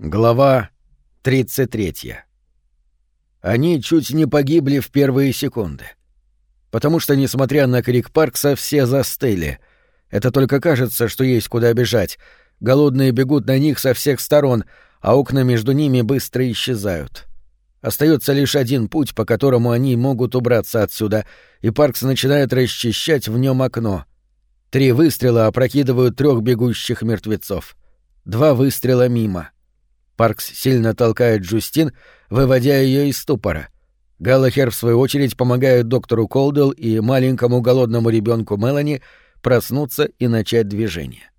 Глава 33. Они чуть не погибли в первые секунды. Потому что, несмотря на крик Паркса, все застыли. Это только кажется, что есть куда бежать. Голодные бегут на них со всех сторон, а окна между ними быстро исчезают. Остается лишь один путь, по которому они могут убраться отсюда, и Паркс начинает расчищать в нем окно. Три выстрела опрокидывают трех бегущих мертвецов. Два выстрела мимо — Паркс сильно толкает Джустин, выводя ее из ступора. Галлахер, в свою очередь, помогает доктору Колдел и маленькому голодному ребенку Мелани проснуться и начать движение.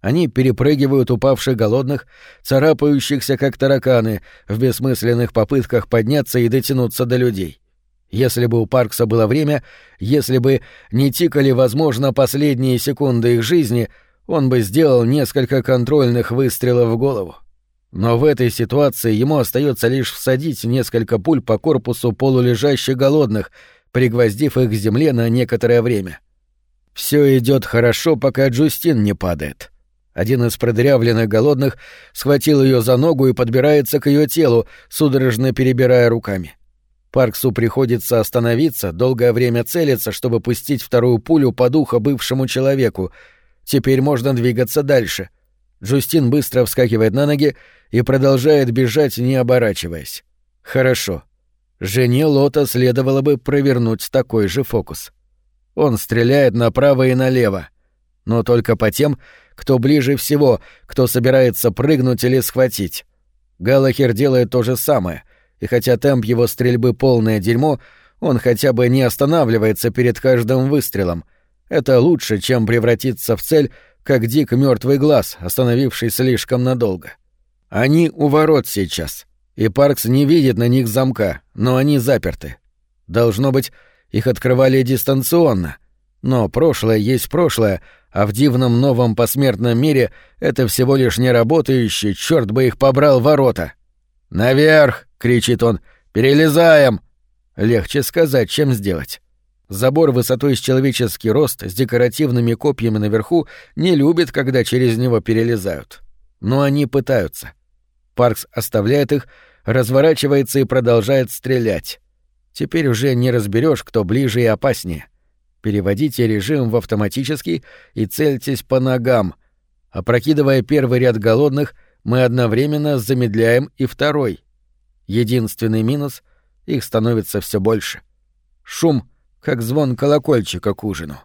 Они перепрыгивают упавших голодных, царапающихся как тараканы, в бессмысленных попытках подняться и дотянуться до людей. Если бы у Паркса было время, если бы не тикали, возможно, последние секунды их жизни, он бы сделал несколько контрольных выстрелов в голову. Но в этой ситуации ему остается лишь всадить несколько пуль по корпусу полулежащих голодных, пригвоздив их к земле на некоторое время. Все идет хорошо, пока Джустин не падает. Один из продырявленных голодных схватил ее за ногу и подбирается к ее телу, судорожно перебирая руками. Парксу приходится остановиться, долгое время целиться, чтобы пустить вторую пулю по духу бывшему человеку. Теперь можно двигаться дальше. Джустин быстро вскакивает на ноги и продолжает бежать, не оборачиваясь. Хорошо. Жене Лота следовало бы провернуть такой же фокус. Он стреляет направо и налево, но только по тем, кто ближе всего, кто собирается прыгнуть или схватить. Галахер делает то же самое, и хотя темп его стрельбы полное дерьмо, он хотя бы не останавливается перед каждым выстрелом. Это лучше, чем превратиться в цель, как дик мертвый глаз, остановивший слишком надолго. Они у ворот сейчас, и Паркс не видит на них замка, но они заперты. Должно быть, их открывали дистанционно. Но прошлое есть прошлое, а в дивном новом посмертном мире это всего лишь неработающие, черт бы их побрал, ворота. «Наверх!» — кричит он. «Перелезаем!» Легче сказать, чем сделать. Забор высотой с человеческий рост с декоративными копьями наверху не любит, когда через него перелезают. Но они пытаются. Паркс оставляет их, разворачивается и продолжает стрелять. Теперь уже не разберешь, кто ближе и опаснее. Переводите режим в автоматический и цельтесь по ногам. Опрокидывая первый ряд голодных, мы одновременно замедляем и второй. Единственный минус — их становится все больше. Шум — как звон колокольчика к ужину.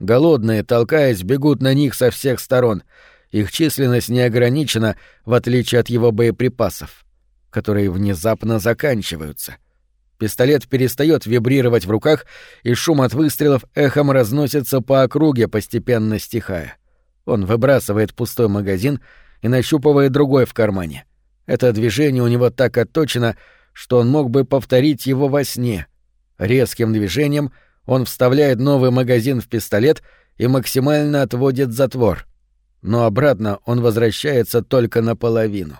Голодные, толкаясь, бегут на них со всех сторон. Их численность не ограничена, в отличие от его боеприпасов, которые внезапно заканчиваются. Пистолет перестает вибрировать в руках, и шум от выстрелов эхом разносится по округе, постепенно стихая. Он выбрасывает пустой магазин и нащупывает другой в кармане. Это движение у него так отточено, что он мог бы повторить его во сне — Резким движением он вставляет новый магазин в пистолет и максимально отводит затвор. Но обратно он возвращается только наполовину.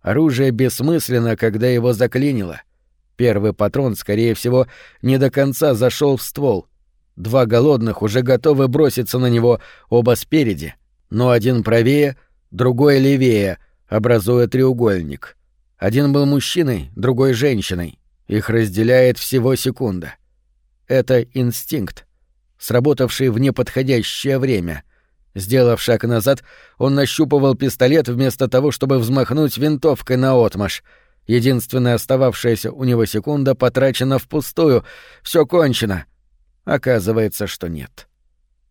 Оружие бессмысленно, когда его заклинило. Первый патрон, скорее всего, не до конца зашел в ствол. Два голодных уже готовы броситься на него, оба спереди, но один правее, другой левее, образуя треугольник. Один был мужчиной, другой — женщиной. Их разделяет всего секунда. Это инстинкт, сработавший в неподходящее время. Сделав шаг назад, он нащупывал пистолет вместо того, чтобы взмахнуть винтовкой на отмаш. Единственная остававшаяся у него секунда потрачена впустую. Все кончено. Оказывается, что нет.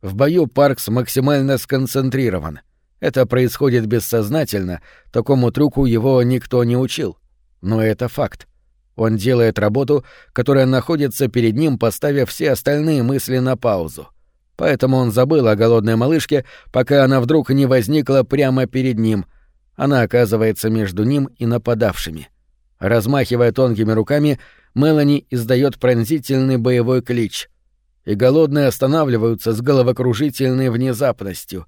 В бою Паркс максимально сконцентрирован. Это происходит бессознательно, такому трюку его никто не учил. Но это факт. Он делает работу, которая находится перед ним, поставив все остальные мысли на паузу. Поэтому он забыл о голодной малышке, пока она вдруг не возникла прямо перед ним. Она оказывается между ним и нападавшими. Размахивая тонкими руками, Мелани издает пронзительный боевой клич. И голодные останавливаются с головокружительной внезапностью.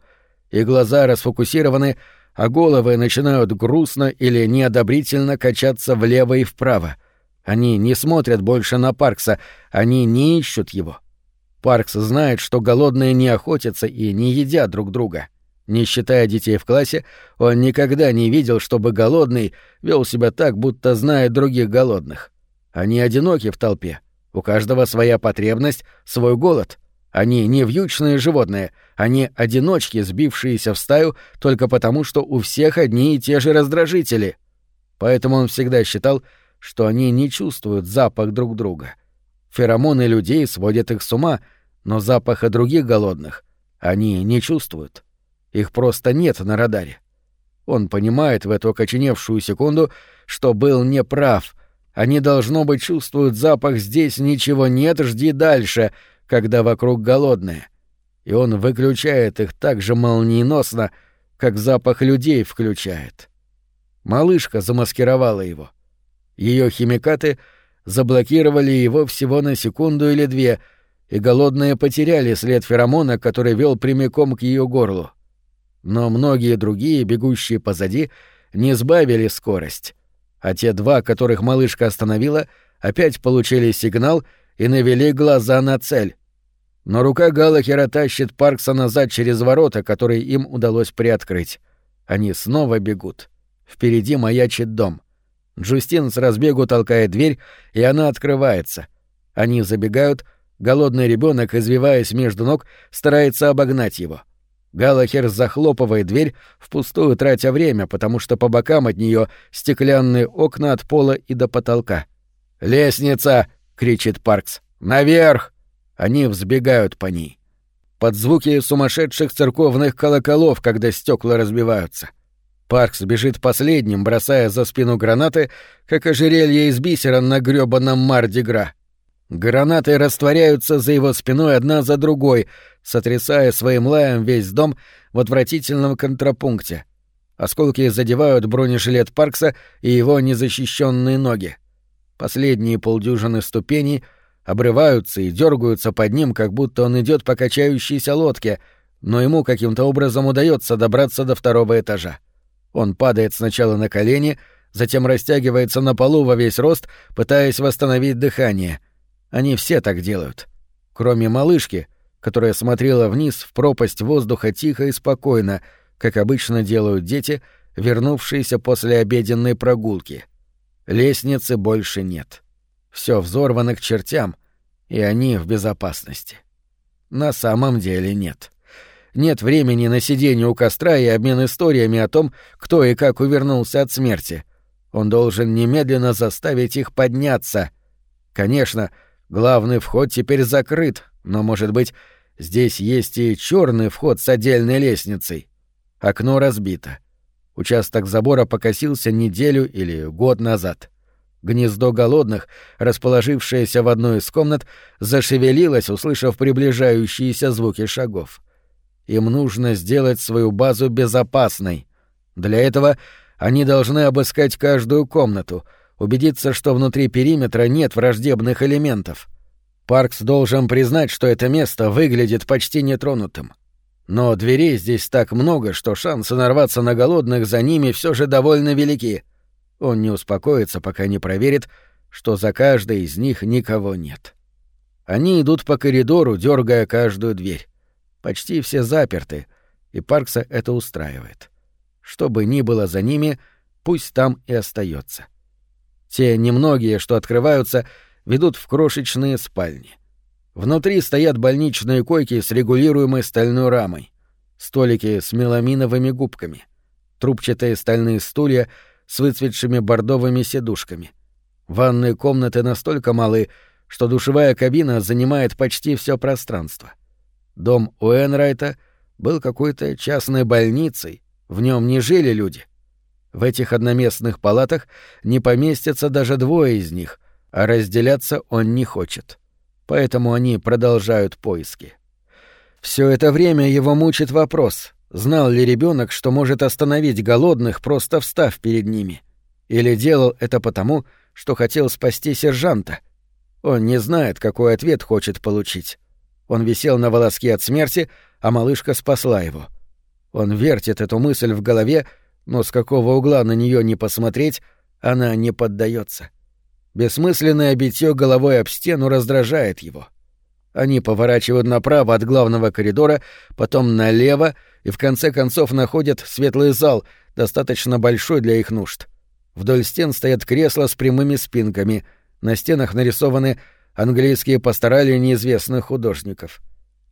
И глаза расфокусированы, а головы начинают грустно или неодобрительно качаться влево и вправо — они не смотрят больше на Паркса, они не ищут его. Паркс знает, что голодные не охотятся и не едят друг друга. Не считая детей в классе, он никогда не видел, чтобы голодный вел себя так, будто знает других голодных. Они одиноки в толпе. У каждого своя потребность, свой голод. Они не вьючные животные, они одиночки, сбившиеся в стаю только потому, что у всех одни и те же раздражители. Поэтому он всегда считал, что они не чувствуют запах друг друга. Феромоны людей сводят их с ума, но запаха других голодных они не чувствуют. Их просто нет на радаре. Он понимает в эту окоченевшую секунду, что был неправ. Они, должно быть, чувствуют запах «здесь ничего нет, жди дальше», когда вокруг голодные. И он выключает их так же молниеносно, как запах людей включает. Малышка замаскировала его. Ее химикаты заблокировали его всего на секунду или две, и голодные потеряли след феромона, который вел прямиком к ее горлу но многие другие, бегущие позади, не сбавили скорость. А те два, которых малышка остановила, опять получили сигнал и навели глаза на цель. Но рука Галахера тащит Паркса назад через ворота, которые им удалось приоткрыть. Они снова бегут. Впереди маячит дом. Джустин с разбегу толкает дверь, и она открывается. Они забегают, голодный ребенок, извиваясь между ног, старается обогнать его — Галахер захлопывает дверь, впустую тратя время, потому что по бокам от нее стеклянные окна от пола и до потолка. «Лестница!» — кричит Паркс. «Наверх!» Они взбегают по ней. Под звуки сумасшедших церковных колоколов, когда стекла разбиваются. Паркс бежит последним, бросая за спину гранаты, как ожерелье из бисера на грёбаном Мардигра. Гранаты растворяются за его спиной одна за другой, сотрясая своим лаем весь дом в отвратительном контрапункте. Осколки задевают бронежилет Паркса и его незащищенные ноги. Последние полдюжины ступеней обрываются и дергаются под ним, как будто он идет по качающейся лодке, но ему каким-то образом удается добраться до второго этажа. Он падает сначала на колени, затем растягивается на полу во весь рост, пытаясь восстановить дыхание — они все так делают. Кроме малышки, которая смотрела вниз в пропасть воздуха тихо и спокойно, как обычно делают дети, вернувшиеся после обеденной прогулки. Лестницы больше нет. Все взорвано к чертям, и они в безопасности. На самом деле нет. Нет времени на сидение у костра и обмен историями о том, кто и как увернулся от смерти. Он должен немедленно заставить их подняться. Конечно, — Главный вход теперь закрыт, но, может быть, здесь есть и черный вход с отдельной лестницей. Окно разбито. Участок забора покосился неделю или год назад. Гнездо голодных, расположившееся в одной из комнат, зашевелилось, услышав приближающиеся звуки шагов. Им нужно сделать свою базу безопасной. Для этого они должны обыскать каждую комнату — убедиться, что внутри периметра нет враждебных элементов. Паркс должен признать, что это место выглядит почти нетронутым. Но дверей здесь так много, что шансы нарваться на голодных за ними все же довольно велики. Он не успокоится, пока не проверит, что за каждой из них никого нет. Они идут по коридору, дергая каждую дверь. Почти все заперты, и Паркса это устраивает. Что бы ни было за ними, пусть там и остается. — те немногие, что открываются, ведут в крошечные спальни. Внутри стоят больничные койки с регулируемой стальной рамой, столики с меламиновыми губками, трубчатые стальные стулья с выцветшими бордовыми сидушками. Ванные комнаты настолько малы, что душевая кабина занимает почти все пространство. Дом Уэнрайта был какой-то частной больницей, в нем не жили люди. В этих одноместных палатах не поместятся даже двое из них, а разделяться он не хочет. Поэтому они продолжают поиски. Все это время его мучит вопрос, знал ли ребенок, что может остановить голодных, просто встав перед ними. Или делал это потому, что хотел спасти сержанта. Он не знает, какой ответ хочет получить. Он висел на волоске от смерти, а малышка спасла его. Он вертит эту мысль в голове, но с какого угла на нее не посмотреть, она не поддается. Бессмысленное битье головой об стену раздражает его. Они поворачивают направо от главного коридора, потом налево и в конце концов находят светлый зал, достаточно большой для их нужд. Вдоль стен стоят кресла с прямыми спинками, на стенах нарисованы английские пасторали неизвестных художников.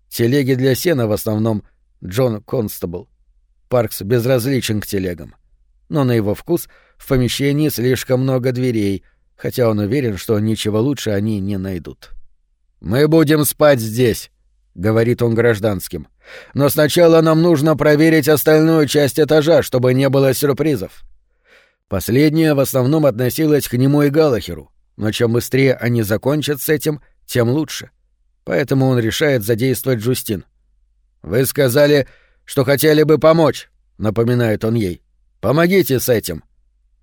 Телеги для сена в основном Джон Констабл. Паркс безразличен к телегам. Но на его вкус в помещении слишком много дверей, хотя он уверен, что ничего лучше они не найдут. «Мы будем спать здесь», — говорит он гражданским. «Но сначала нам нужно проверить остальную часть этажа, чтобы не было сюрпризов». Последняя в основном относилась к нему и Галахеру, но чем быстрее они закончат с этим, тем лучше. Поэтому он решает задействовать Джустин. «Вы сказали, что хотели бы помочь», — напоминает он ей. «Помогите с этим».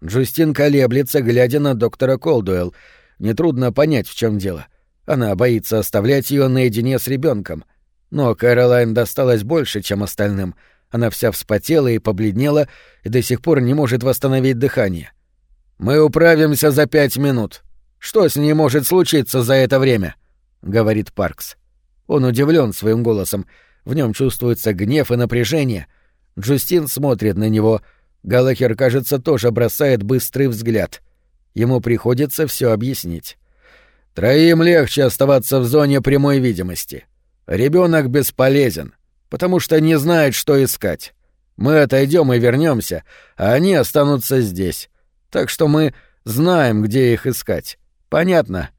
Джустин колеблется, глядя на доктора Колдуэлл. Нетрудно понять, в чем дело. Она боится оставлять ее наедине с ребенком. Но Кэролайн досталось больше, чем остальным — она вся вспотела и побледнела и до сих пор не может восстановить дыхание. «Мы управимся за пять минут. Что с ней может случиться за это время?» — говорит Паркс. Он удивлен своим голосом. В нем чувствуется гнев и напряжение. Джустин смотрит на него. Галахер, кажется, тоже бросает быстрый взгляд. Ему приходится все объяснить. Троим легче оставаться в зоне прямой видимости. Ребенок бесполезен потому что не знает, что искать. Мы отойдем и вернемся, а они останутся здесь. Так что мы знаем, где их искать. Понятно?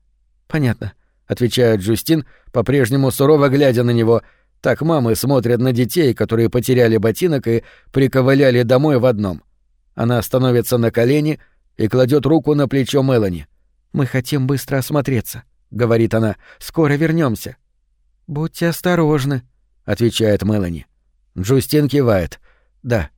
Понятно, отвечает Джустин, по-прежнему сурово глядя на него. Так мамы смотрят на детей, которые потеряли ботинок и приковыляли домой в одном. Она становится на колени и кладет руку на плечо Мелани. Мы хотим быстро осмотреться, говорит она. Скоро вернемся. Будьте осторожны, — отвечает Мелани. Джустин кивает. «Да,